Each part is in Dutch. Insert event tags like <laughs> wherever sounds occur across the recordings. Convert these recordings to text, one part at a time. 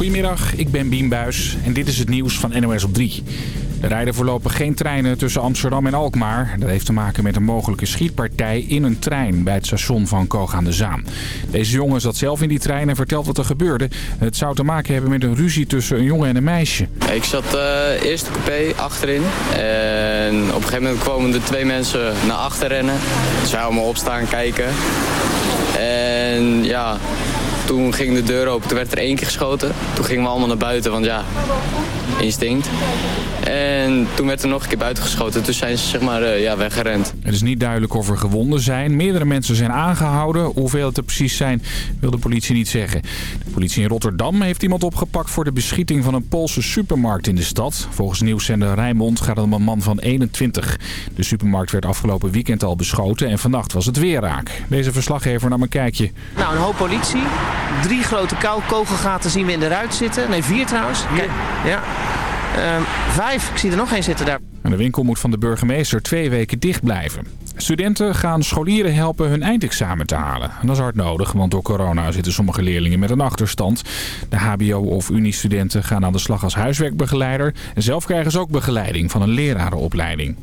Goedemiddag, ik ben Bien Buis en dit is het nieuws van NOS op 3. Er rijden voorlopig geen treinen tussen Amsterdam en Alkmaar. Dat heeft te maken met een mogelijke schietpartij in een trein bij het station van Koog aan de Zaan. Deze jongen zat zelf in die trein en vertelt wat er gebeurde. Het zou te maken hebben met een ruzie tussen een jongen en een meisje. Ik zat uh, eerst de coupé achterin en op een gegeven moment kwamen er twee mensen naar achter rennen. Ze wij allemaal opstaan kijken. En ja, toen ging de deur open, toen werd er één keer geschoten. Toen gingen we allemaal naar buiten, want ja, instinct. En toen werd er nog een keer buiten geschoten. Toen zijn ze zeg maar uh, ja, weggerend. Het is niet duidelijk of er gewonden zijn. Meerdere mensen zijn aangehouden. Hoeveel het er precies zijn, wil de politie niet zeggen. De politie in Rotterdam heeft iemand opgepakt voor de beschieting van een Poolse supermarkt in de stad. Volgens nieuwszender Rijnmond gaat het om een man van 21. De supermarkt werd afgelopen weekend al beschoten en vannacht was het weer raak. Deze verslaggever nam een kijkje. Nou, een hoop politie. Drie grote kogelgaten zien we in de ruit zitten. Nee, vier trouwens. Kijk, ja. Uh, vijf, ik zie er nog één zitten daar. En de winkel moet van de burgemeester twee weken dicht blijven. Studenten gaan scholieren helpen hun eindexamen te halen. En dat is hard nodig, want door corona zitten sommige leerlingen met een achterstand. De hbo- of uniestudenten gaan aan de slag als huiswerkbegeleider. En zelf krijgen ze ook begeleiding van een lerarenopleiding.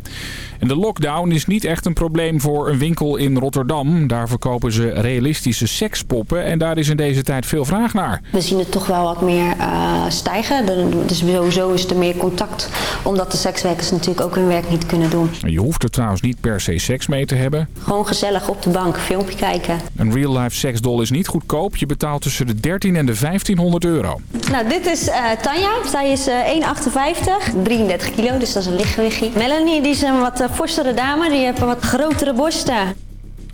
En de lockdown is niet echt een probleem voor een winkel in Rotterdam. Daar verkopen ze realistische sekspoppen en daar is in deze tijd veel vraag naar. We zien het toch wel wat meer uh, stijgen. Dus sowieso is er meer contact, omdat de sekswerkers natuurlijk ook hun werk niet kunnen doen. Je hoeft er trouwens niet per se seks mee te hebben. Gewoon gezellig op de bank, filmpje kijken. Een real-life seksdoll is niet goedkoop. Je betaalt tussen de 13 en de 1500 euro. Nou, dit is uh, Tanja. Zij is uh, 1,58, 33 kilo, dus dat is een lichtgewichtje. Melanie, die is een wat forstere dame. Die heeft wat grotere borsten.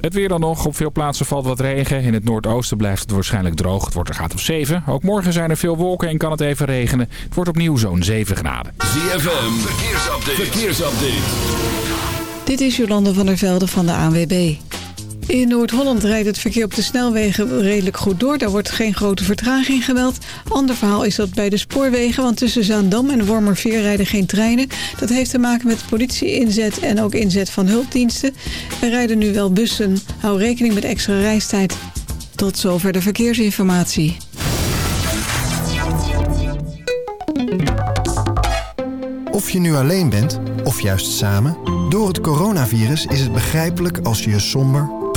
Het weer dan nog. Op veel plaatsen valt wat regen. In het noordoosten blijft het waarschijnlijk droog. Het wordt er gaat op 7. Ook morgen zijn er veel wolken en kan het even regenen. Het wordt opnieuw zo'n 7 graden. ZFM, verkeersupdate. verkeersupdate. Dit is Jolande van der Velde van de ANWB. In Noord-Holland rijdt het verkeer op de snelwegen redelijk goed door. Daar wordt geen grote vertraging gemeld. Ander verhaal is dat bij de spoorwegen, want tussen Zaandam en Wormerveer rijden geen treinen. Dat heeft te maken met politie-inzet en ook inzet van hulpdiensten. Er rijden nu wel bussen. Hou rekening met extra reistijd. Tot zover de verkeersinformatie. Of je nu alleen bent, of juist samen... door het coronavirus is het begrijpelijk als je je somber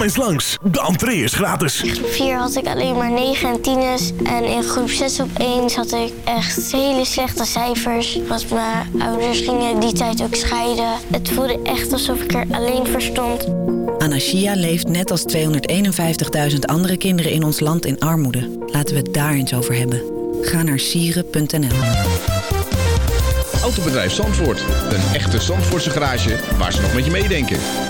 Kom eens langs, de entree is gratis. In groep 4 had ik alleen maar 9 en 10's. En in groep 6 opeens had ik echt hele slechte cijfers. Want mijn ouders gingen die tijd ook scheiden. Het voelde echt alsof ik er alleen voor stond. Anashia leeft net als 251.000 andere kinderen in ons land in armoede. Laten we het daar eens over hebben. Ga naar sieren.nl. Autobedrijf Zandvoort. Een echte Zandvoortse garage waar ze nog met je meedenken.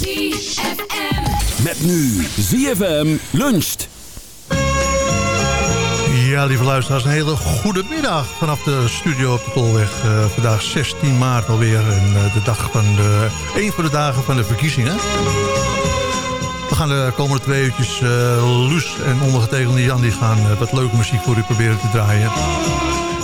ZFM. Met nu ZFM luncht. Ja, lieve luisteraars, een hele goede middag vanaf de studio op de Tolweg. Uh, vandaag 16 maart alweer en uh, de dag van de, een van de dagen van de verkiezingen. We gaan de komende twee uurtjes uh, Luus en ondergetekende Jan die gaan wat leuke muziek voor u proberen te draaien.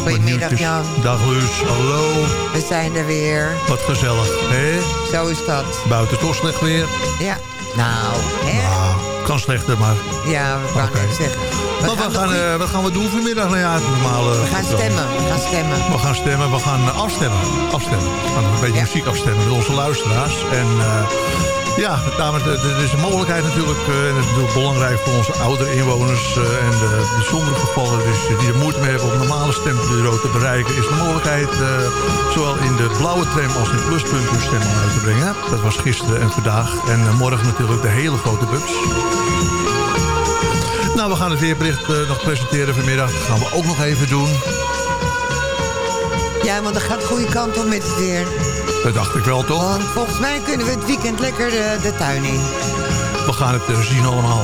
Goedemiddag Jan. Dag Luus, hallo. We zijn er weer. Wat gezellig, hè? Zo is dat. Buiten toch slecht weer? Ja, nou, hè? Nou, kan slechter, maar... Ja, we gaan zeggen. Maar wat gaan, eh, wat gaan we doen vanmiddag? Nou ja, het normale... We gaan stemmen, we gaan stemmen. We gaan stemmen, we gaan afstemmen. afstemmen. We gaan een beetje muziek afstemmen met onze luisteraars. En eh, ja, dames, er is een mogelijkheid natuurlijk. eh, en het is natuurlijk belangrijk voor onze oudere inwoners. eh, en de bijzondere gevallen dus, die er moeite mee hebben om normale stembureau te bereiken. Is de mogelijkheid eh, zowel in de blauwe tram als in pluspunt hun stem uit te brengen. Dat was gisteren en vandaag. En eh, morgen natuurlijk de hele grote bus. Nou, we gaan het weerbericht eh, nog presenteren vanmiddag. Dat gaan we ook nog even doen. Ja, want dat gaat de goede kant op met het weer. Dat dacht ik wel, toch? Want volgens mij kunnen we het weekend lekker de, de tuin in. We gaan het eh, zien allemaal.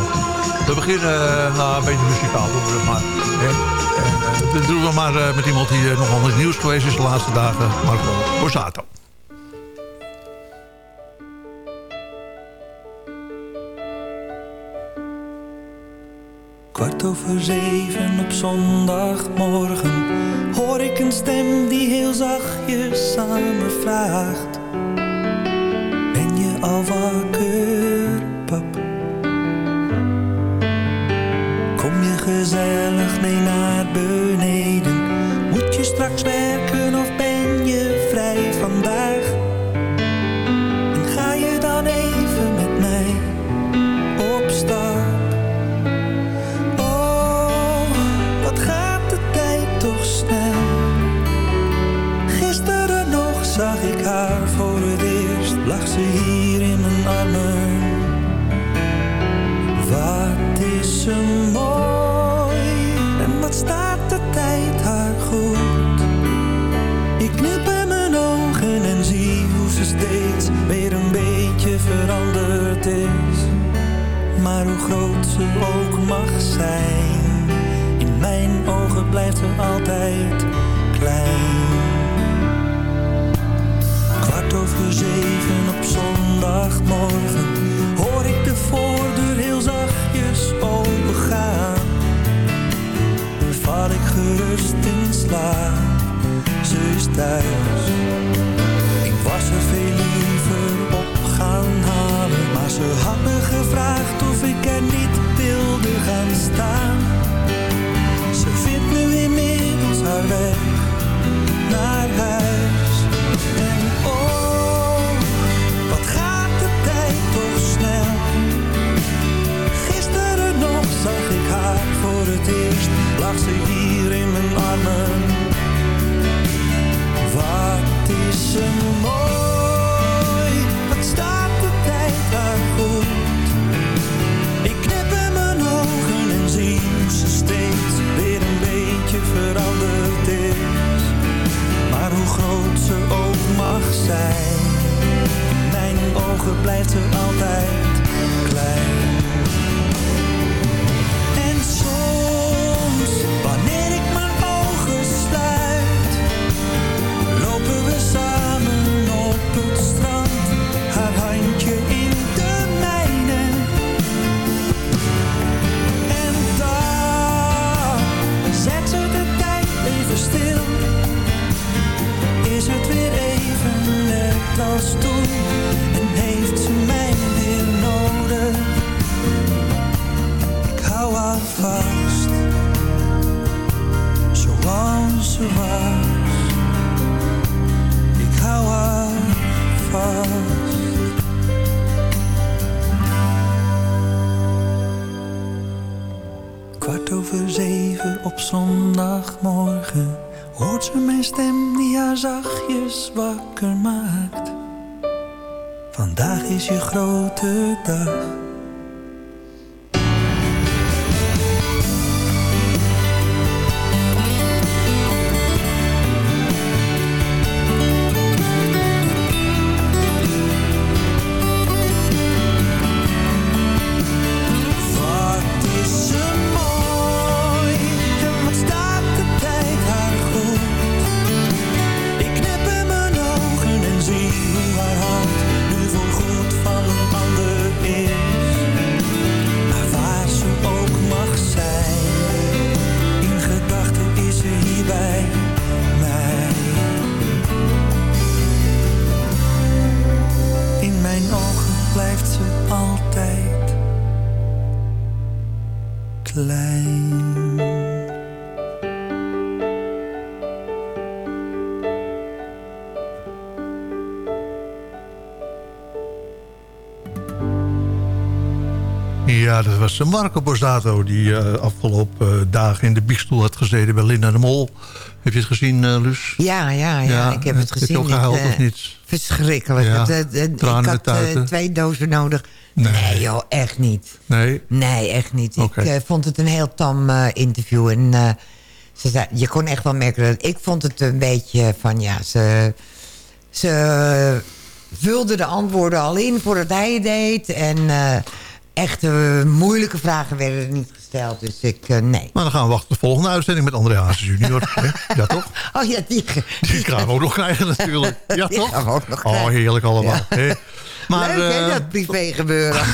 We beginnen uh, nou, een beetje muzikaal, doen we maar. Hè? En, uh, dat doen we maar uh, met iemand die uh, nogal in het nieuws geweest is de laatste dagen. Marco Borsato. Kwart over zeven op zondagmorgen hoor ik een stem die heel zachtjes aan me vraagt. Ben je al wakker, pap? Kom je gezellig mee naar beneden? Moet je straks werken blijft ze altijd klein. Kwart over zeven op zondagmorgen hoor ik de voordeur heel zachtjes opengaan. Val ik gerust in slaap, ze is thuis. Grote dag. Ja, dat was Marco Borsato die eh, afgelopen eh, dagen in de biegstoel had gezeten bij Linda de Mol. Heb je het gezien, eh Luus? Ja, ja, ja, ik heb het gezien. Heb je ook gehuild eh, of niet? Verschrikkelijk. Ja, Het, ik had twee dozen nodig. Nee. joh, echt niet. Nee? Nee, echt niet. Ik vond het een heel tam interview. En ze zei, je kon echt wel merken dat... Ik vond het een beetje van, ja, ze... Ze vulde de antwoorden al in voordat hij het deed. En echt eh, moeilijke vragen werden er niet gesteld. Dus ik, eh, nee. Maar dan gaan we wachten op de volgende uitzending met André Hazes junior. <laughs> ja, toch? Oh ja, die... Die gaan we ook nog krijgen natuurlijk. <laughs> Ja, Die toch? gaan we ook nog Oh, heerlijk allemaal. Ja. Maar, Leuk, hè, eh, dat privé gebeuren. <laughs>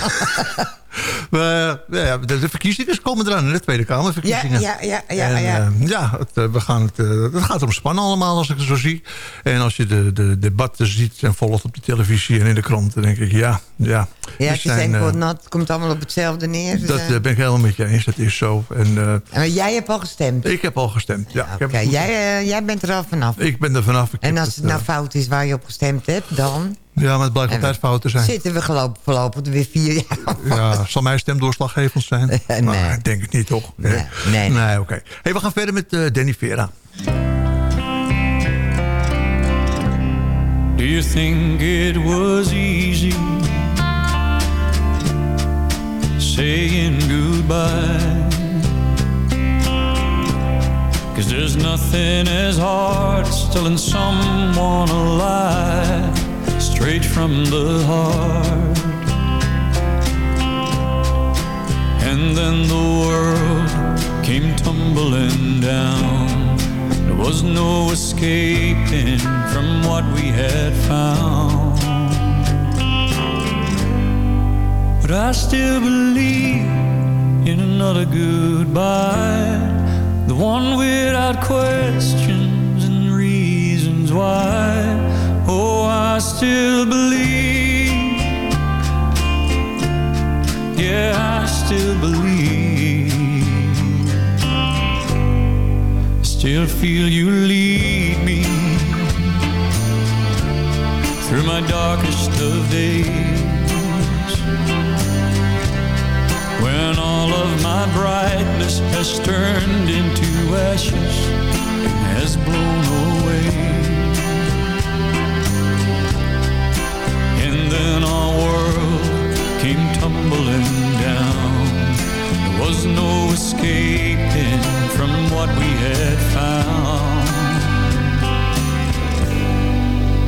we, ja, de, de verkiezingen komen eraan, de Tweede Kamerverkiezingen. Ja, ja, ja, ja, En, ja. eh, ja, het, eh, we gaan het, eh, het gaat om spannen allemaal als ik het zo zie. En als je de, de debatten ziet en volgt op de televisie en in de krant... dan denk ik, ja, ja. Ja, voor nat, het komt allemaal op hetzelfde neer. Dus, dat ben ik helemaal met je eens, dat is zo. En, maar jij hebt al gestemd? ik heb al gestemd, ja. Oké, jij, jij bent er al vanaf. Ik ben er vanaf. Ik En als het nou fout is waar je op gestemd hebt, dan Ja, maar het blijkt altijd fout te zijn. zitten we geloof, voorlopig weer vier jaar. Ja, zal mijn stem doorslaggevend zijn? <laughs> Maar ik denk het niet, toch? Nee, nee. nee oké. Hey, we gaan verder met eh, Danny Vera. Do you think it was easy saying goodbye? Cause there's nothing as hard as telling someone a lie straight from the heart. And then the world came tumbling down. There was no escaping from what we had found. But I still believe in another goodbye. The one without questions and reasons why. I still believe. Yeah, I still believe. Still feel you lead me through my darkest of days. When all of my brightness has turned into ashes and has blown away. Our world came tumbling down. There was no escaping from what we had found.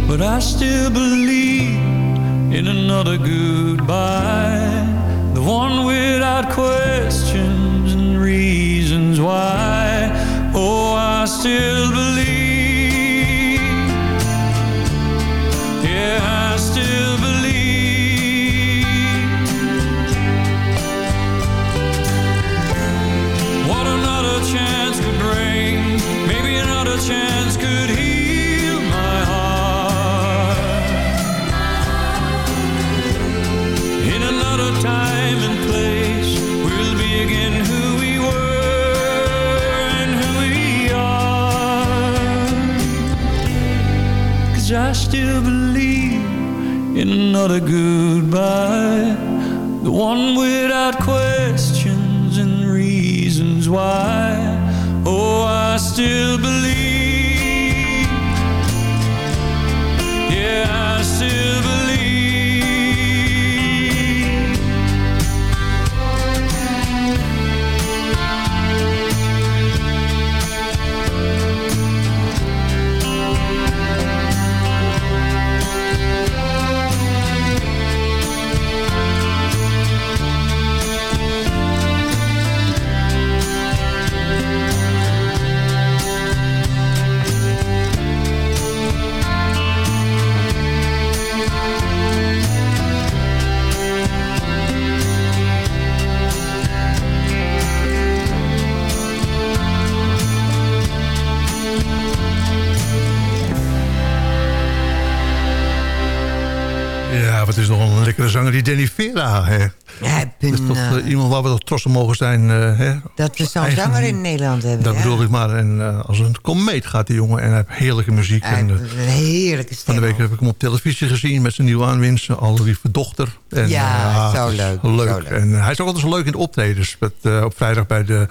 But I still believe in another goodbye. The one without questions and reasons why. Oh, I still believe. I still believe in another goodbye. The one without questions and reasons why. Oh, I still believe. Zanger die Danny Vera. Hè. Ja, dat is toch eh, eh, iemand waar we toch trots op mogen zijn. eh, hè? dat we zo'n zanger in Nederland hebben. Dat ja. bedoel ik maar. En als een komeet gaat die jongen. En hij heeft heerlijke muziek. Hij en, heeft een heerlijke stem. van de week heb ik hem op televisie gezien met zijn nieuwe aanwinst. Al lieve dochter. En, Ja, zo is leuk, leuk. zo leuk. En hij is ook altijd zo leuk in de optredens. Met, op vrijdag bij de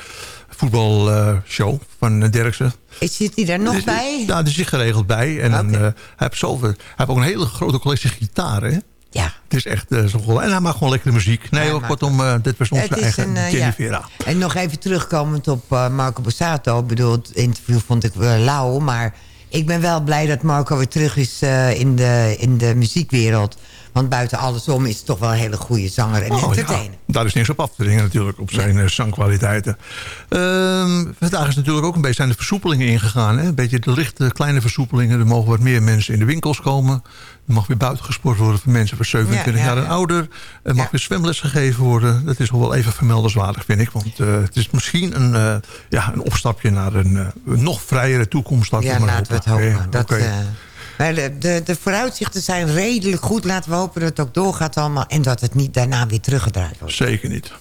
voetbalshow van uh, Derksen. Zit hij daar nog bij? Ja, die zit geregeld bij. En dan, eh, hij, heeft zoveel, hij heeft ook een hele grote collectie gitaren. Ja. Het is echt eh, zo vol. En hij maakt gewoon lekkere muziek. Nee, hoor, kortom, eh, dit was onze Het eigen een, eh, ja. En nog even terugkomend op Marco Borsato. Ik bedoel, het interview vond ik wel lauw. Maar ik ben wel blij dat Marco weer terug is in, de, in de muziekwereld. Want buiten alles om is het toch wel een hele goede zanger en Oh, entertainer. ja. Daar is niks op af te dingen natuurlijk, op zijn eh, zangkwaliteiten. Ehm, vandaag is natuurlijk ook een beetje zijn de versoepelingen ingegaan. Hè? Een beetje de lichte, kleine versoepelingen. Er mogen wat meer mensen in de winkels komen. Er mag weer buiten gesport worden voor mensen van 27 Ja, ja, jaar en ouder. Er mag weer zwemles gegeven worden. Dat is nog wel even vermeldenswaardig, vind ik. Want eh, het is misschien een, eh, ja, een opstapje naar een, nog vrijere toekomst. Ja, laten we het hopen. Ja, Dat, maar de, de, vooruitzichten zijn redelijk goed. Laten we hopen dat het ook doorgaat allemaal. En dat het niet daarna weer teruggedraaid wordt. Zeker niet.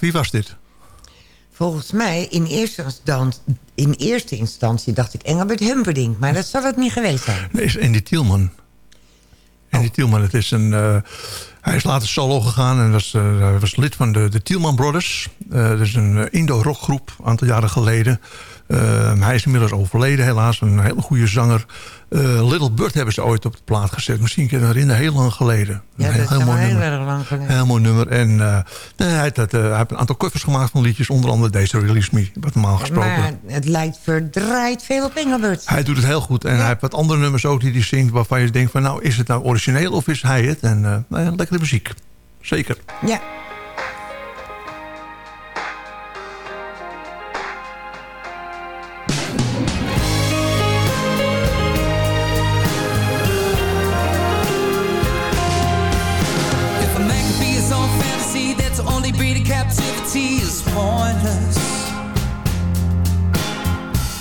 Wie was dit? Volgens mij, in eerste, instantie, in eerste instantie dacht ik Engelbert Humperdinck. Maar dat zal het niet geweest zijn. Nee, is Andy Tielman. Andy Tielman, het is een... eh, Hij is later solo gegaan en was, uh, hij was lid van de, de Tielman Brothers. Uh, dat is een Indo-rockgroep, een aantal jaren geleden. Uh, hij is inmiddels overleden helaas, een hele goede zanger. Little Bird hebben ze ooit op de plaat gezet. Misschien kun je herinneren, heel lang geleden. Ja, een dat heel, mooi heel nummer. erg lang geleden. Heel mooi nummer. En nee, hij, heeft, hij heeft een aantal covers gemaakt van liedjes. Onder andere deze Release Me, wat normaal gesproken. Maar het lijkt verdraaid veel op Engelbert. Hij doet het heel goed. En hij heeft wat andere nummers ook die hij zingt... waarvan je denkt van nou, is het nou origineel of is hij het? En lekkere muziek. Zeker. Ja. Pointless.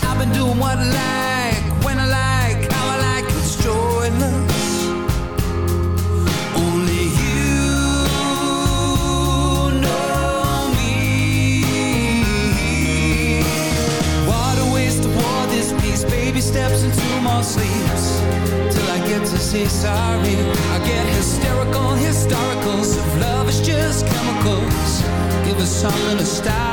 I've been doing what I like, when I like, how I like, it's joyless. Only you know me. What a waste of war this piece. Baby steps into more sleeps till I get to say sorry. I get hysterical, historicals. I'm gonna stop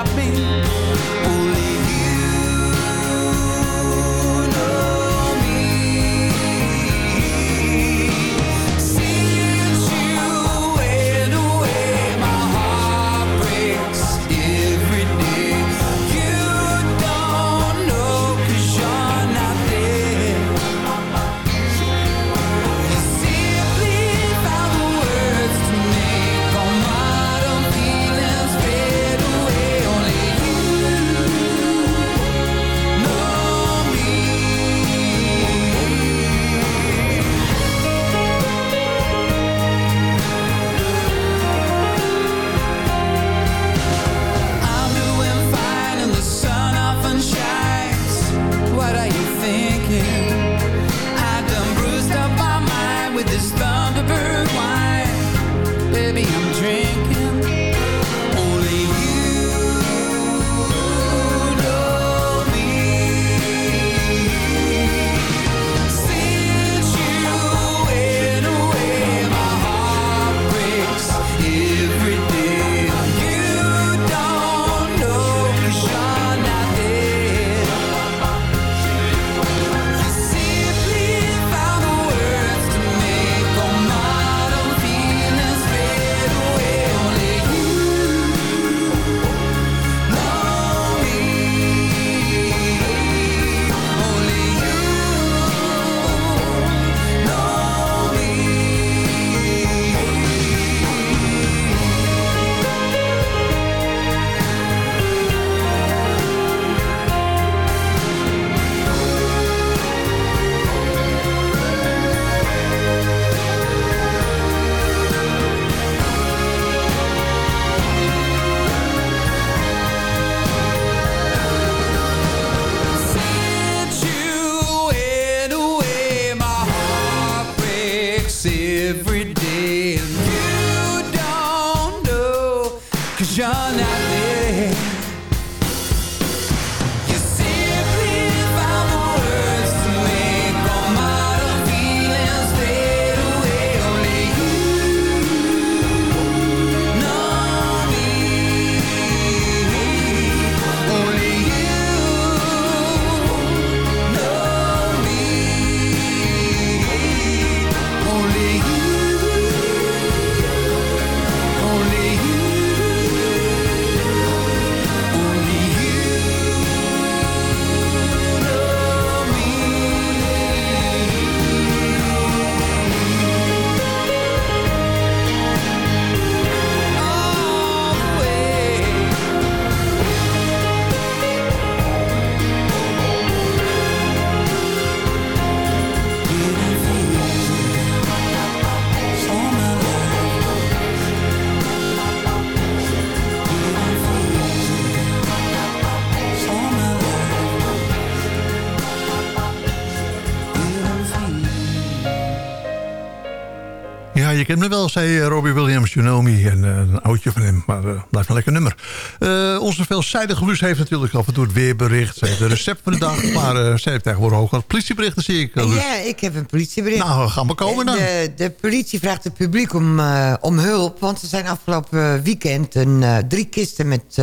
wel, zei eh, Robbie Williams, You Know Me. En eh, een oudje van hem, maar uh, blijft een lekker nummer. Uh, onze veelzijdige Luus heeft natuurlijk af en toe het weerbericht. Ze heeft de recept van de dag, maar uh, ze heeft tegenwoordig ook wat politieberichten, zie ik. Luus. Ja, ik heb een politiebericht. Nou, gaan we komen dan. De, de politie vraagt het publiek om, om hulp, want er zijn afgelopen weekend een, drie kisten met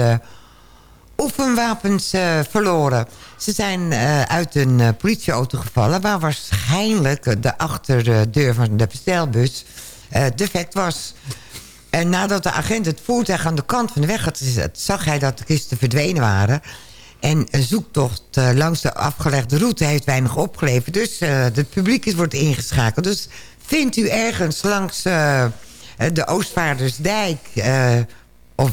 oefenwapens verloren. Ze zijn uit een politieauto gevallen... waar waarschijnlijk de achterdeur van de bestelbus uh, defect was. En nadat de agent het voertuig aan de kant van de weg had gezet... zag hij dat de kisten verdwenen waren. En een zoektocht uh, langs de afgelegde route heeft weinig opgeleverd. Dus het publiek is, wordt ingeschakeld. Dus vindt u ergens langs de Oostvaardersdijk... of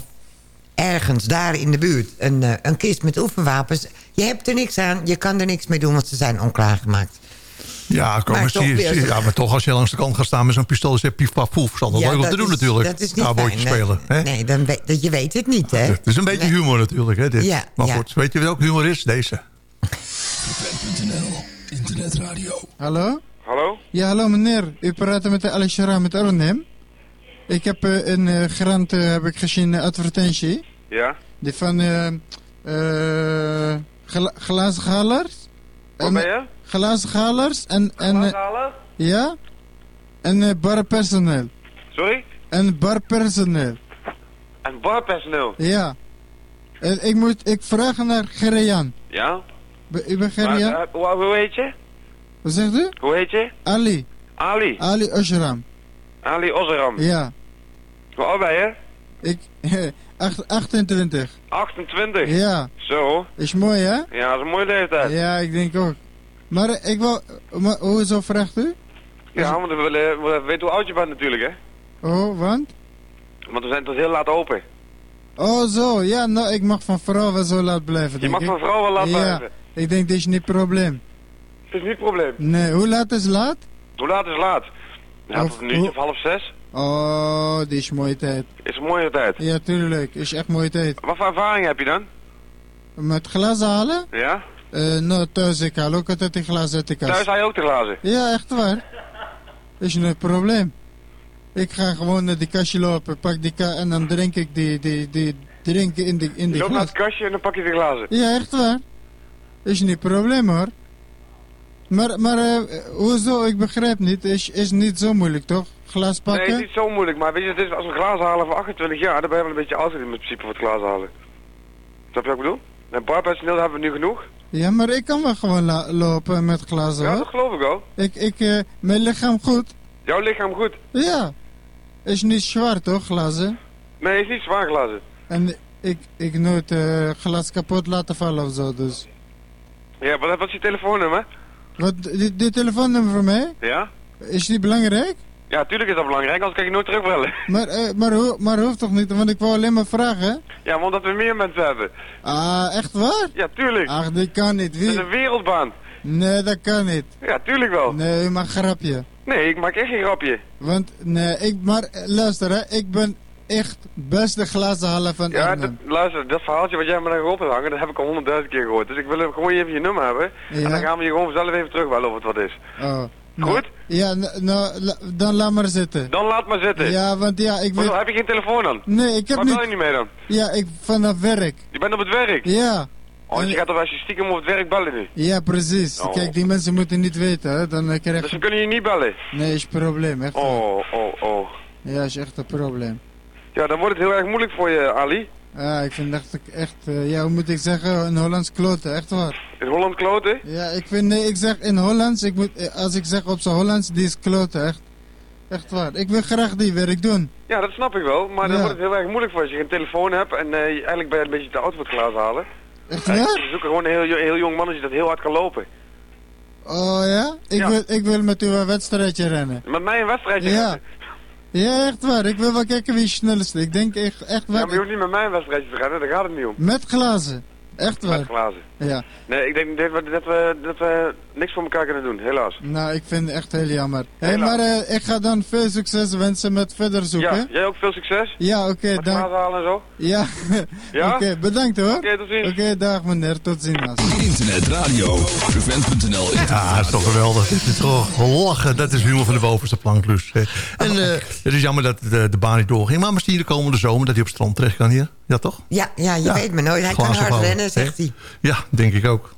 ergens daar in de buurt een, een kist met oefenwapens... je hebt er niks aan, je kan er niks mee doen... want ze zijn onklaargemaakt. Ja, kom hier, ja, maar toch als je langs de kant gaat staan met zo'n pistool... is het pief paf poef. Zal dat ja, leuk om te doen natuurlijk. Dat is niet fijn, spelen. Nee, nee dan weet, je weet het niet, hè? Het is een beetje nee. humor natuurlijk, hè? Dit. Ja, maar ja. goed, weet je welk humor is? Deze. internetradio. Hallo? Hallo? Ja, hallo meneer. U praat met Al Shara met Arnhem. Ik heb uh, een uh, grant uh, heb ik gezien advertentie. Ja? Die van uh, gla glazenhalers. Wat ben je? Glazenhalers en... en Glazenhalers? ja. En uh, barpersoneel. Sorry? En barpersoneel. En barpersoneel? Ja. En ik moet, ik vraag naar Gerian. Ja? Be, u bent Gerian? Maar, uh, hoe, hoe heet je? Wat zegt u? Hoe heet je? Ali. Ali? Ali Osram. Ali Osram? Ja. Hoe oud ben je? Ik, <laughs> 28. 28? Ja. Zo. Is mooi, hè? Ja, dat is een mooie leeftijd. Ja, ik denk ook. Maar ik wil... Maar, hoezo vraagt u? Ja, want we willen, we weten hoe oud je bent natuurlijk, hè? Oh, want? Want we zijn tot heel laat open. Oh, zo. Ja, nou, ik mag van vrouw wel zo laat blijven, Je mag ik. van vrouw wel laat ja, blijven? ik denk, dit is niet het probleem. Het is niet het probleem. Nee, hoe laat is laat? Hoe laat is laat? Ja, Of- een uurtje of half zes. Oh, die is mooie tijd. Is een mooie tijd. Ja, tuurlijk. Is echt mooie tijd. Wat voor ervaring heb je dan? Met glazen halen? Ja? Eh, nou, thuis ik haal ook altijd die glazen uit de kast. Thuis haal je ook de glazen? Ja, echt waar. Is niet het probleem. Ik ga gewoon naar die kastje lopen, pak die ka en dan drink ik die, die, die drinken in die, in Je die loopt naar het kastje en dan pak je de glazen. Ja, echt waar. Is niet probleem hoor. Maar, maar eh, hoezo? Ik begrijp niet. Is, is niet zo moeilijk toch? Glas Nee, pakken? het is niet zo moeilijk, maar weet je, het is, als we glazen halen voor 28 jaar, dan ben je wel een beetje oud in principe voor het glazen halen. Snap je wat ik bedoel? En barpersoneel hebben we nu genoeg. Ja, maar ik kan wel gewoon lopen met glazen Ja, dat geloof ik wel. Ik, ik, eh, mijn lichaam goed. Jouw lichaam goed. Ja. Is niet zwaar toch, glazen? Nee, is niet zwaar glazen. En ik, ik nooit eh, glas kapot laten vallen of zo, dus. Ja, wat, wat is je telefoonnummer? Wat, dit, dit telefoonnummer voor mij? Ja? Is die belangrijk? Ja, tuurlijk is dat belangrijk, anders kan je nooit terugbellen. Maar, eh, maar, ho- maar hoeft toch niet, want ik wou alleen maar vragen. Ja, maar omdat we meer mensen hebben. Ah, echt waar? Ja, tuurlijk. Ach, dit kan niet. Het is een wereldbaan. Nee, dat kan niet. Ja, tuurlijk wel. Nee, u maakt grapje. Nee, ik maak echt geen grapje. Want, nee, ik, maar eh, luister hè, ik ben echt beste glazenhaller van Ja, dat, luister, dat verhaaltje wat jij me daar op hebt hangen, dat heb ik al honderdduizend keer gehoord. Dus ik wil gewoon even je nummer hebben. Ja. En dan gaan we je gewoon zelf even terugbellen of het wat is. Oh. Goed? Ja, nou, dan laat maar zitten. Dan laat maar zitten. Ja, want ja, ik weet... heb je geen telefoon dan? Nee, ik heb Waar bel je niet... niet mee dan? Ja, ik vanaf werk. Je bent op het werk? Ja. Oh, dus je gaat toch als je stiekem op het werk bellen nu? Ja, precies. Oh. Kijk, die mensen moeten niet weten, hè. Dan eh, krijg Dus je... ze kunnen je niet bellen? Nee, is een probleem, echt. waar. Oh, oh, oh. Ja, is echt een probleem. Ja, dan wordt het heel erg moeilijk voor je, Ali. Ja, ik vind echt, echt eh, ja, hoe moet ik zeggen, een Hollands kloten, echt waar. In Holland kloten? Ja, ik vind, nee, ik zeg in Hollands, ik moet, eh, als ik zeg op zijn Hollands, die is kloten, echt. Echt waar. Ik wil graag die werk doen. Ja, dat snap ik wel. Maar dan Ja. wordt het heel erg moeilijk voor als je geen telefoon hebt. En eh, eigenlijk ben je een beetje te oud voor het halen. Echt Ja, waar? Ze zoeken gewoon een heel, heel jong mannetje dat heel hard kan lopen. Oh ja? Ik, Ja. Wil, ik wil met u een wedstrijdje rennen. Met mij een wedstrijdje Ja. rennen. Ja, echt waar. Ik wil wel kijken wie het snelste. Ik denk echt, echt Ja, waar. maar je hoeft niet met mij een wedstrijdje te rennen, daar gaat het niet om. Met glazen. Echt waar. Met glazen. Ja. Nee, ik denk dat we, dat we, dat we niks voor elkaar kunnen doen, helaas. Nou, ik vind het echt heel jammer. Hé, hey, maar eh, ik ga dan veel succes wensen met verder zoeken. Ja, jij ook veel succes. Ja, oké. Okay, dank. halen en zo. Ja, <laughs> ja? oké, bedankt hoor. Oké, tot ziens. Oké, dag meneer, tot ziens. Internet, radio, prevent.nl. Ja, dat is toch geweldig. dit is toch lachen. Dat is humor van de bovenste plank Luus. En eh, het is jammer dat de, baan niet doorging. Maar misschien de komende zomer dat hij op het strand terecht kan hier. Ja, toch? Ja, ja je weet me nooit. Hij kan hard rennen, zegt hij. Ja, Denk ik ook.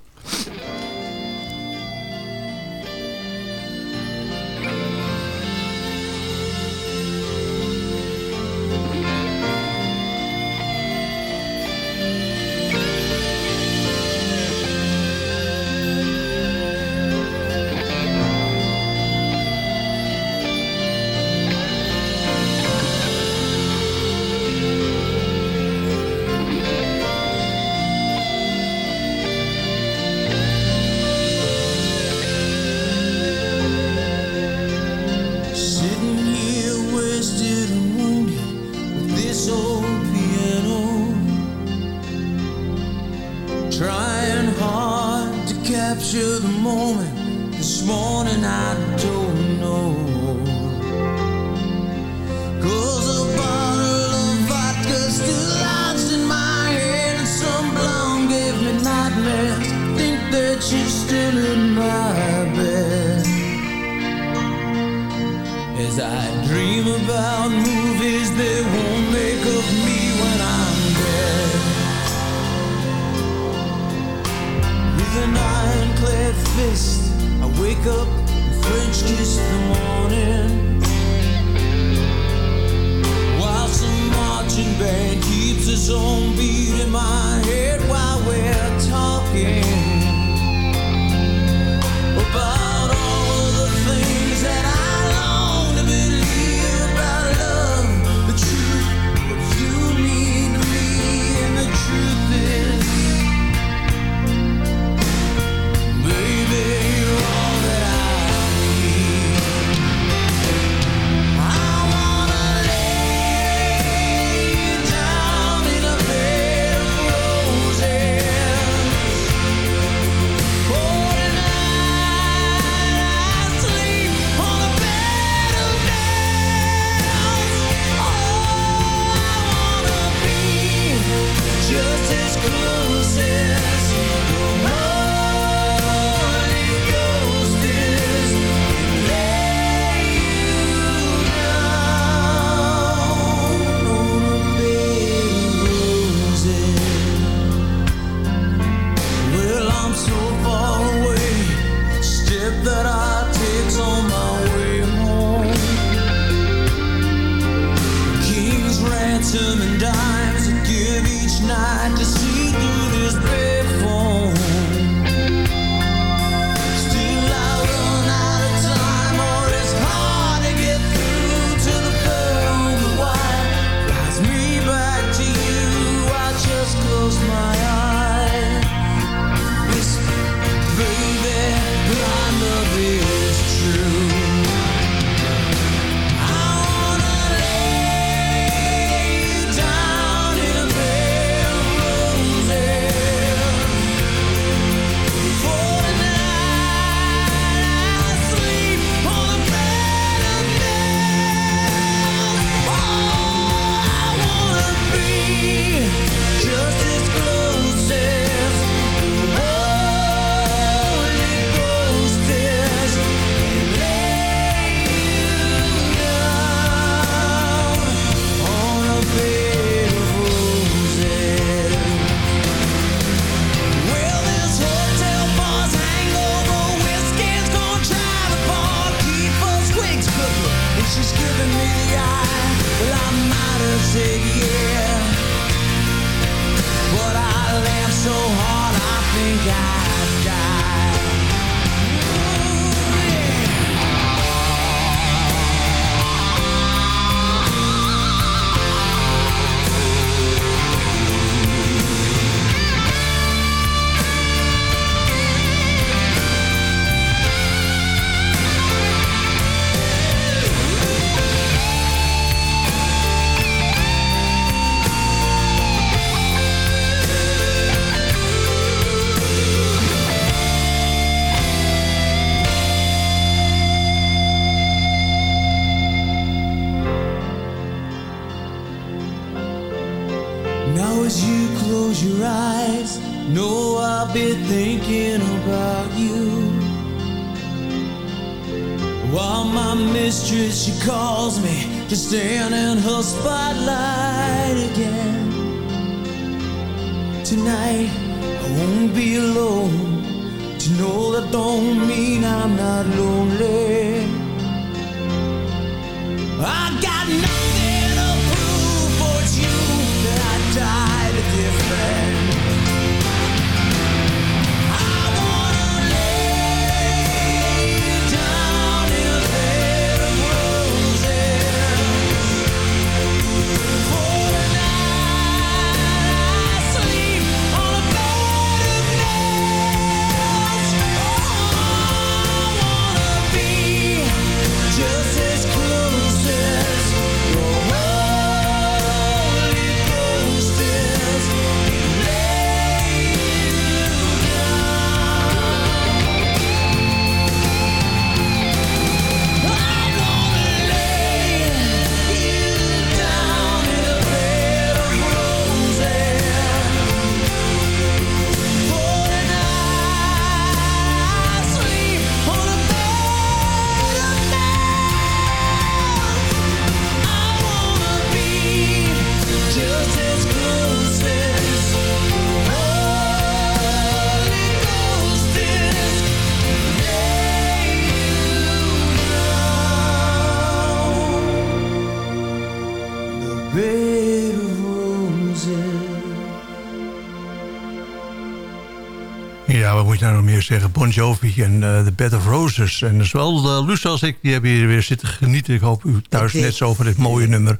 Moet je nou nog meer zeggen? Bon Jovi en eh, The Bed of Roses. En zowel uh, Luus als ik, die hebben hier weer zitten genieten. Ik hoop u thuis net zo over dit mooie nummer.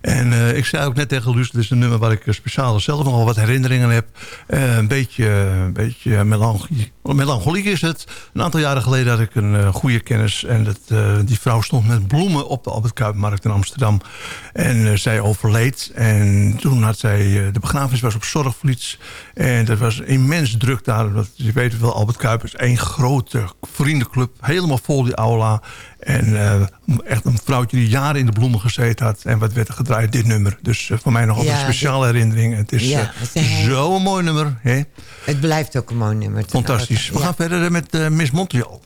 En eh, ik zei ook net tegen Luus, dit is een nummer waar ik speciaal zelf nogal wat herinneringen heb. Eh, een beetje, een beetje melancholiek, melancholiek is het. Een aantal jaren geleden had ik een eh, goede kennis. En dat, eh, die vrouw stond met bloemen op de Albert Kuipmarkt in Amsterdam. En eh, zij overleed. En toen had zij, eh, de begrafenis was op Zorgvliets. En dat was immens druk daar. Want je weet wel, Albert Kuip is één grote vriendenclub. Helemaal vol die aula. En eh, echt een vrouwtje die jaren in de bloemen gezeten had. En wat werd er gedraaid? Dit nummer. Dus eh, voor mij nog altijd Ja, een speciale herinnering. Het is Ja, eh, is zo'n mooi nummer. Hè? Het blijft ook een mooi nummer. Fantastisch. We Ja. gaan verder met Miss Montreal.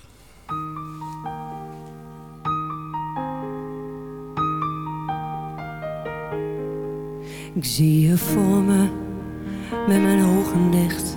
Ik zie je voor me, met mijn ogen dicht.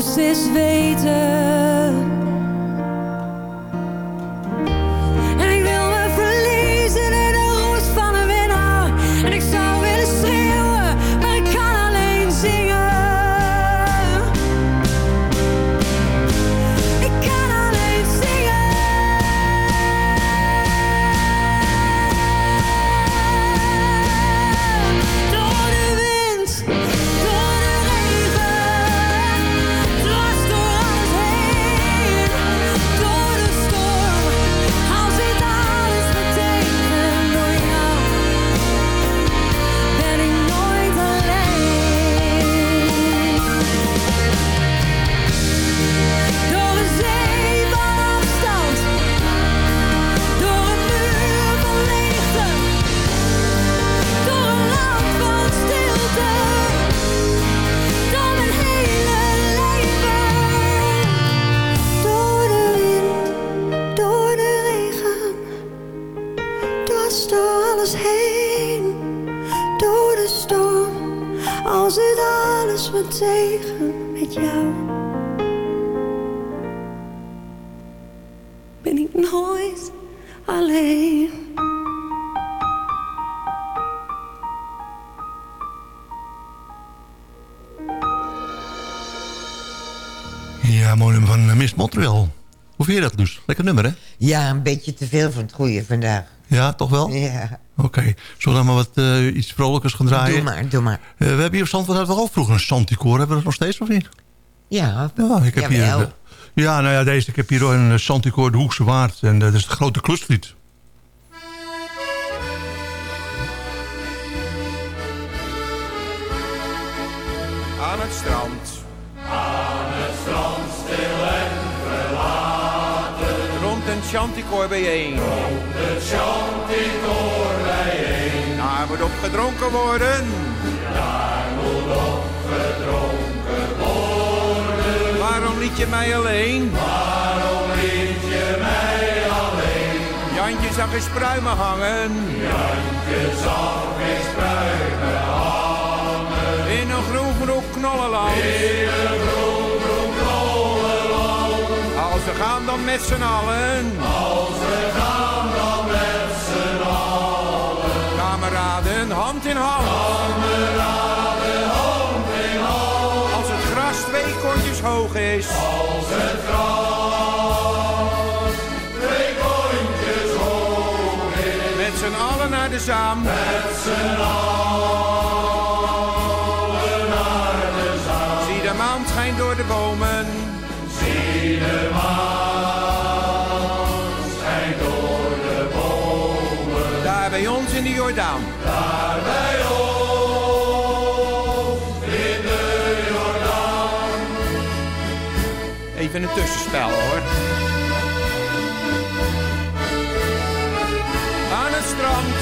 Moest eens weten. Tegen met jou. Ben ik nooit alleen. Ja, mooi nummer van eh, Miss Montreal. Hoe vind je dat dus? Lekker nummer, hè? Ja, een beetje te veel van het goede vandaag. Ja, toch wel? Ja. Oké. Zullen we dan maar wat eh, iets vrolijkers gaan draaien? Doe maar, doe maar. Eh, we hebben hier op Zandvoort hadden we ook vroeger een Santicoor. Hebben we dat nog steeds of niet? Ja, Ja, ik heb hier, jawel. eh, ja, nou ja, deze. Ik heb hier een Santicoor de Hoekse Waard. En eh, dat is de grote klustvliet. Aan het strand. Aan het strand stil en verlaten. Rond een chanticoor bijeen. Rond het chanticoor bijeen. Daar moet op gedronken worden. Daar moet op gedronken worden. Waarom liet je mij alleen? Waarom liet je mij alleen? Jantje zag eens pruimen hangen. Jantje zag eens pruimen hangen. In een groen groen knollenland. In een groen groen knollenland. Als we gaan dan met z'n allen. Als we gaan dan met z'n allen. Kameraden, hand in hand. Kameraden, hand in hand. Als het gras twee kontjes hoog is. Als het gras twee kontjes hoog is. Met z'n allen naar de zaam. Met z'n allen naar de zaal. Zie de maan schijnt door de bomen. Zie de maan in de Jordaan. Daar bij ons in de Jordaan. Even een tussenspel hoor. Aan het strand.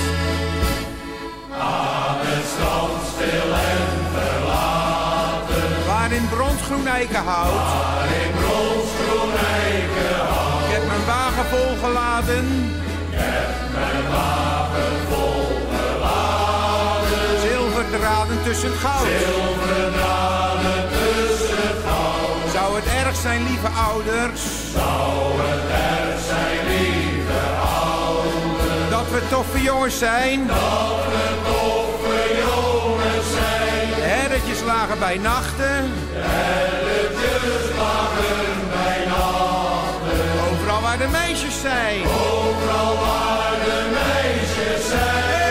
Aan het strand stil en verlaten. Waarin bronsgroen eikenhout. Waarin bronsgroen eikenhout. Ik heb mijn wagen volgeladen. Ik heb mijn wagen Zilverdraden tussen goud. Goud. Zou het erg zijn, lieve ouders? Zou het erg zijn, lieve ouders? Dat we toffe jongens zijn. Dat we toffe jongens zijn. De herretjes lagen bij nachten. De herretjes lagen bij nachten. Overal waar de meisjes zijn. Overal waar de meisjes zijn.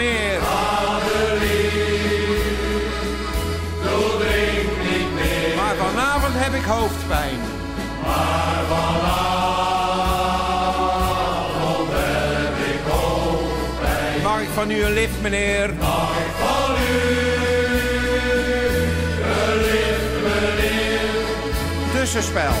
Meer. Vaderlief, doe drink niet meer. Maar vanavond heb ik hoofdpijn. Maar vanavond heb ik hoofdpijn. Mag ik van u een lift, meneer? Mag ik van u een lift, meneer? Tussenspel.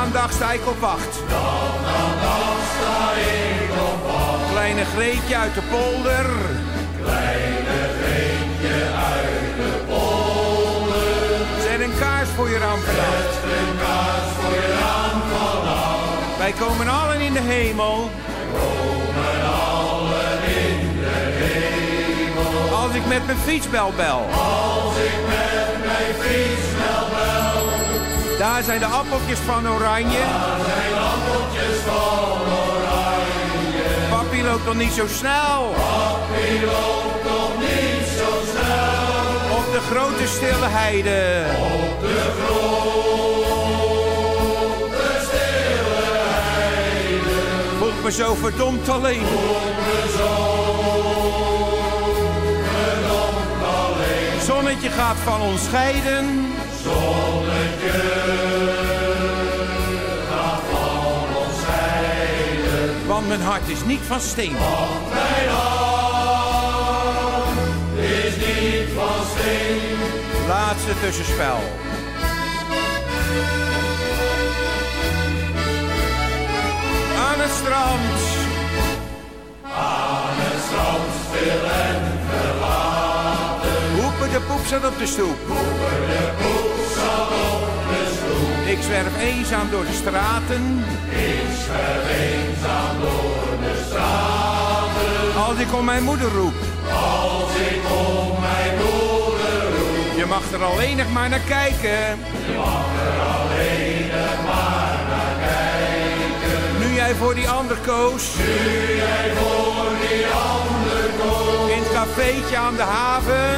Verlaten. Dag aan dag sta ik op wacht. Dag aan dag sta ik op wacht. Kleine Greetje uit de polder. Kleine Greetje uit de polder. Zet een kaars voor je raam vannacht. Zet een kaars voor je raam vannacht. Wij komen allen in de hemel. Wij komen allen in de hemel. Als ik met mijn fietsbel bel. Als ik met mijn bel. Daar zijn de appeltjes van oranje. Daar zijn appeltjes van oranje. Papi loopt nog niet zo snel. Papi loopt nog niet zo snel. Op de grote stille heide. Op de grote stille heide. Voelt me zo verdomd alleen. Voelt me zo verdomd alleen. Zonnetje gaat van ons scheiden. Want mijn hart is niet van steen. Want mijn hart is niet van steen. Laatste tussenspel. Aan het strand. Aan het strand stil en verlaten. Hoepen de poep zat op de stoep. Hoepen de poep zat op ik zwerf eenzaam door de straten. Ik zwerf eenzaam door de straten. Als ik om mijn moeder roep. Als ik om mijn moeder roep. Je mag er alleen nog maar naar kijken. Je mag er alleen nog maar naar kijken. Nu jij voor die ander koos. Nu jij voor die ander koos. In het cafeetje aan de haven.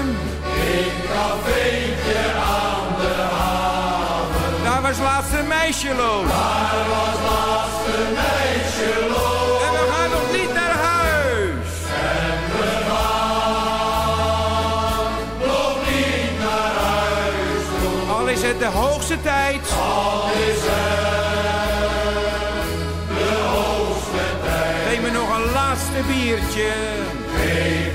In het cafeetje aan de haven. Was laatst een meisje los. Daar was laatst een meisje los. En we gaan nog niet naar huis. En we gaan nog niet naar huis toe. Al is het de hoogste tijd. Al is het de hoogste tijd. Geef me nog een laatste biertje. Geef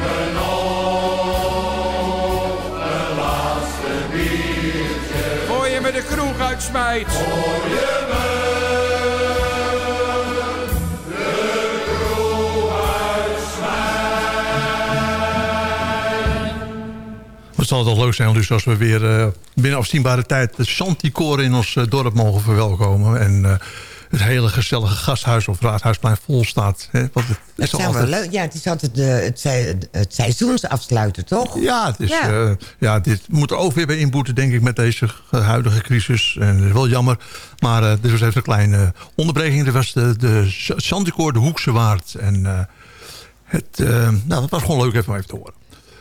kroeg uitsmijt. Voor je me. Het zal toch leuk zijn, dus als we weer eh, binnen afzienbare tijd... de Chanticore in ons eh, dorp mogen verwelkomen. En eh, het hele gezellige gasthuis of raadhuisplein vol staat. Hè? Want het is altijd... wel leuk. Ja, het is altijd de, het, se- het seizoensafsluiter, toch? Ja, het is, Ja. ja. ja, dit moet er ook weer bij inboeten, denk ik, met deze huidige crisis. En dat is wel jammer. Maar eh dit was even een kleine onderbreking. Dit was de, de de Hoekse Waard. En eh, het, eh, nou, dat was gewoon leuk even om even te horen.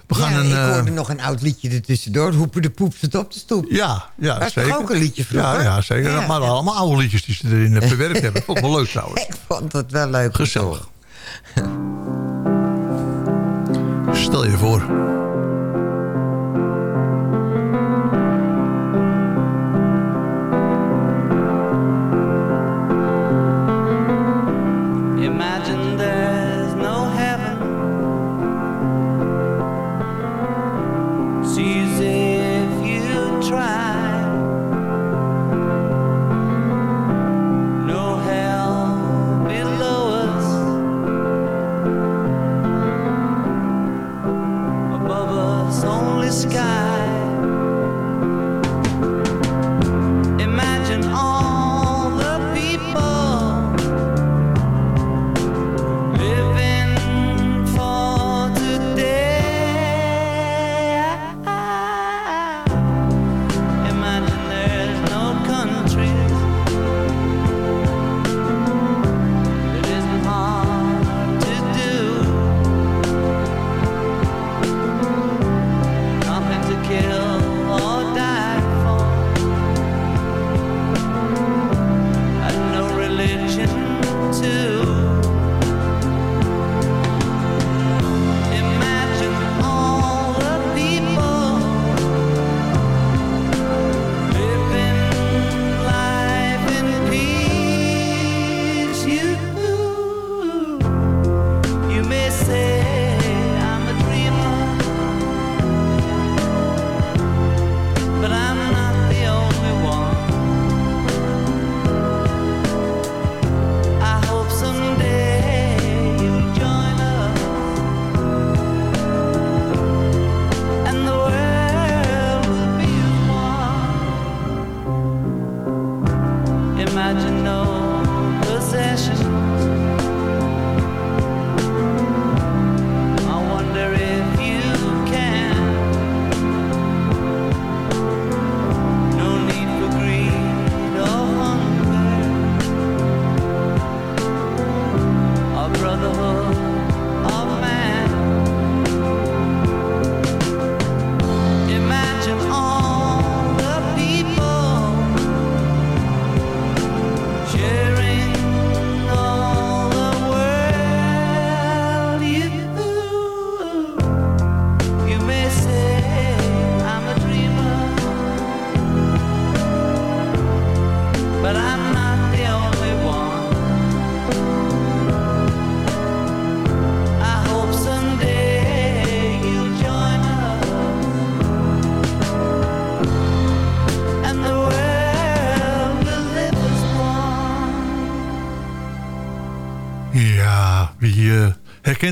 We gaan ja, een, ik eh, hoorde nog een oud liedje ertussendoor. Hoepen de poep zit op de stoep. Ja, ja Dat is zeker. toch ook een liedje vroeger? Ja, ja zeker. Ja. Maar allemaal oude liedjes die ze erin eh, <laughs> verwerkt hebben. Vond ik wel leuk trouwens. Ik vond het wel leuk. Gezellig. Stel je voor.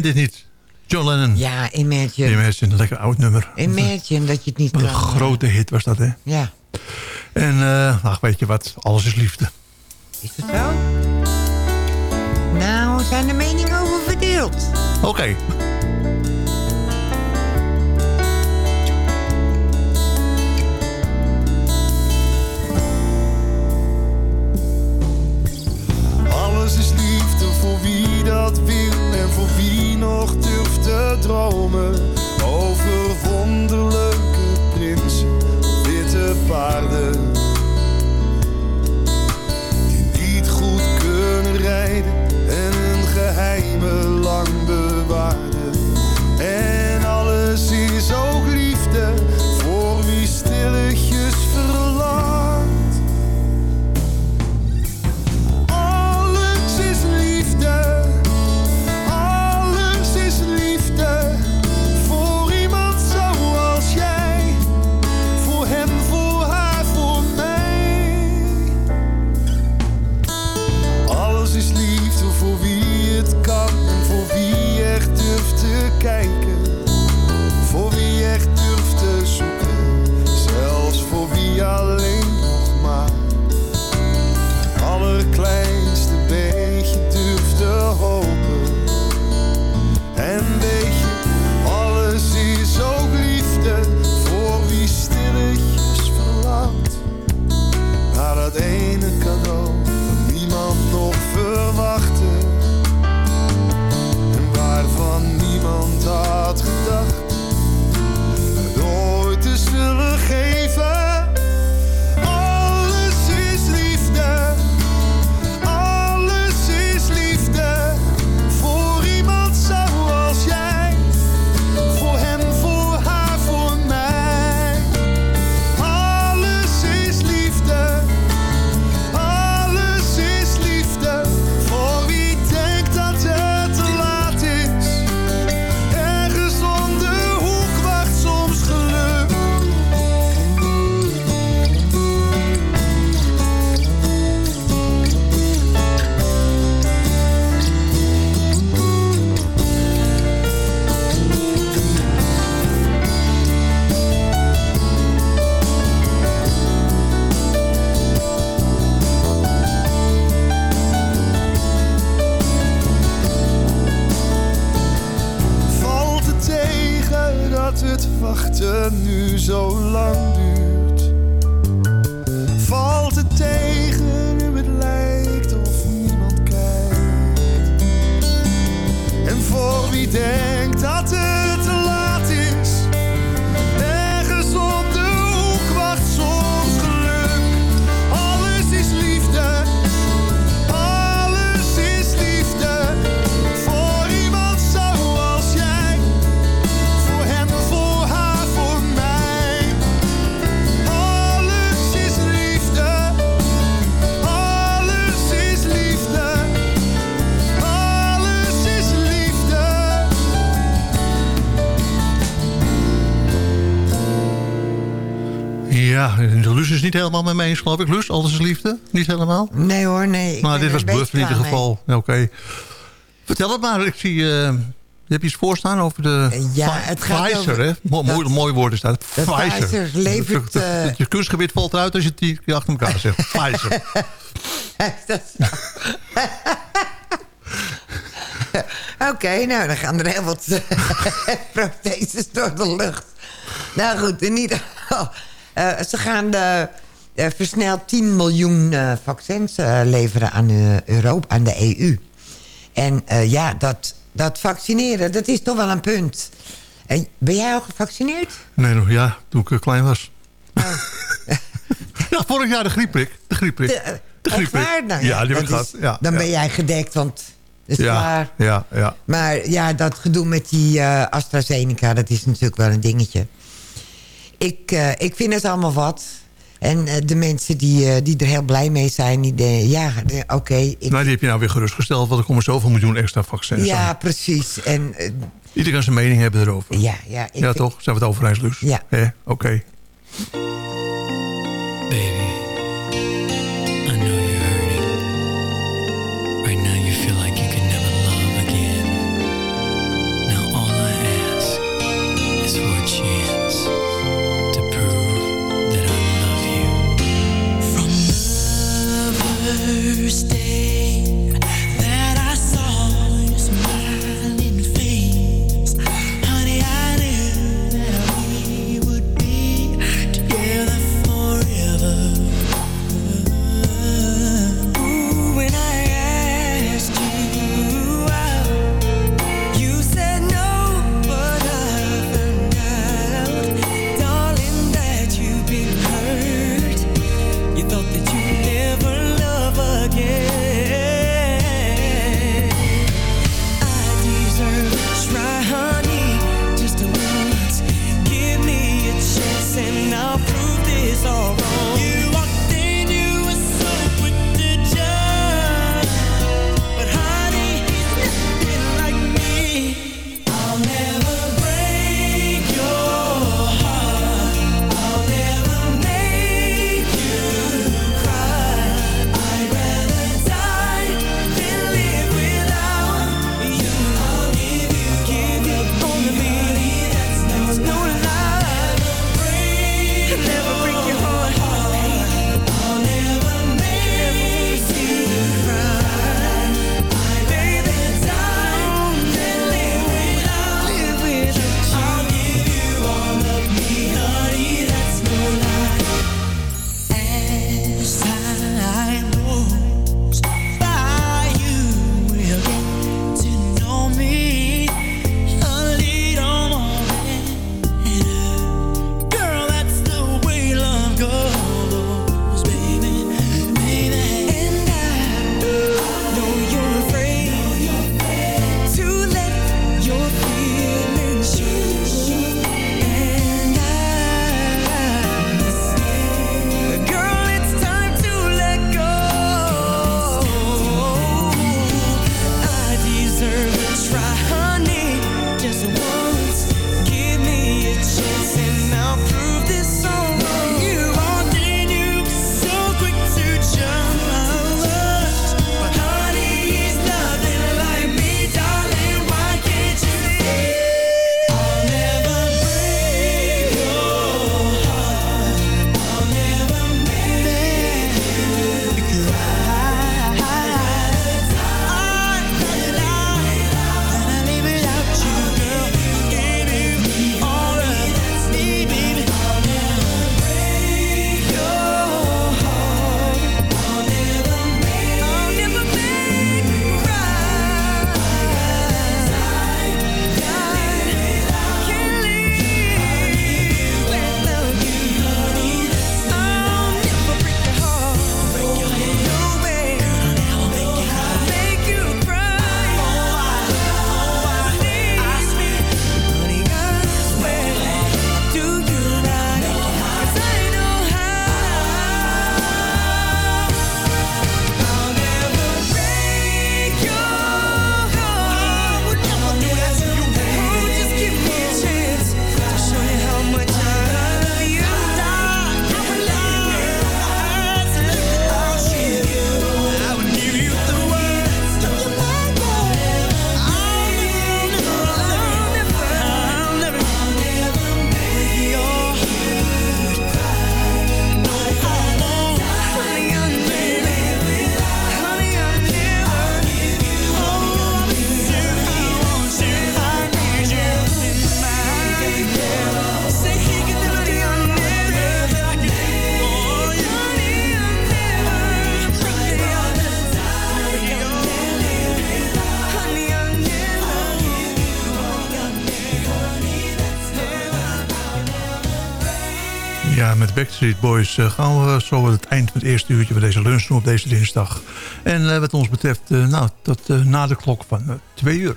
Dit niet? John Lennon. Ja, Imagine. Imagine, een lekker oud nummer. Imagine dat je het niet Wat kan. een grote hit was dat, hè? Ja. En, eh ach, weet je wat? Alles is liefde. Is het zo? Nou, zijn de meningen over verdeeld. Oké. Dat wil en voor wie nog durft te dromen. Over wonderlijke prinsen witte paarden. Die niet goed kunnen rijden en hun geheimen lang bewaren. En alles is ook liefde Is niet helemaal met me eens, geloof ik. Luus, alles is liefde? Niet helemaal? Nee hoor, nee. Maar dit was bluff in ieder geval. Ja, Oké. Vertel het maar. Ik zie... eh, je hebt iets voorstaan over de Ja, Fi- het gaat Pfizer, over- hè? Mooi, mooi, mooi woord is dat. Pfizer. Pfizer levert, eh, Je kunstgebied valt eruit als je het achter elkaar zegt. <laughs> Pfizer. <laughs> Oké, nou dan gaan er heel wat <laughs> protheses door de lucht. Nou goed, in ieder geval. Eh, ze gaan de, eh, versneld 10 miljoen eh, vaccins leveren aan, Europa, aan de EU. En ja, dat, dat vaccineren, dat is toch wel een punt. En, ben jij al gevaccineerd? Nee, nog ja, toen ik klein was. Oh. ja, <laughs> vorig jaar de griepprik. De griepprik. De, De griepprik. Nou ja, die heb ik gehad. Ja, dan ja. ben jij gedekt, want het is ja, klaar. Ja, ja. Maar ja, dat gedoe met die eh, AstraZeneca, dat is natuurlijk wel een dingetje. Ik, eh, ik vind het allemaal wat. En eh, de mensen die, eh, die er heel blij mee zijn, die denken, ja, oké. ik- Nou, die heb je nou weer gerustgesteld, want er komen zoveel miljoen extra vaccins ja, aan. precies. En Iedereen kan zijn mening hebben erover. ja, ja, ja, vind- toch? Zijn we het over eens? Ja. Oké. Thursday. Backstreet Boys uh, gaan we zo het eind van het eerste uurtje van deze lunch doen op deze dinsdag. En uh, wat ons betreft, uh, nou, tot na de klok van twee uur.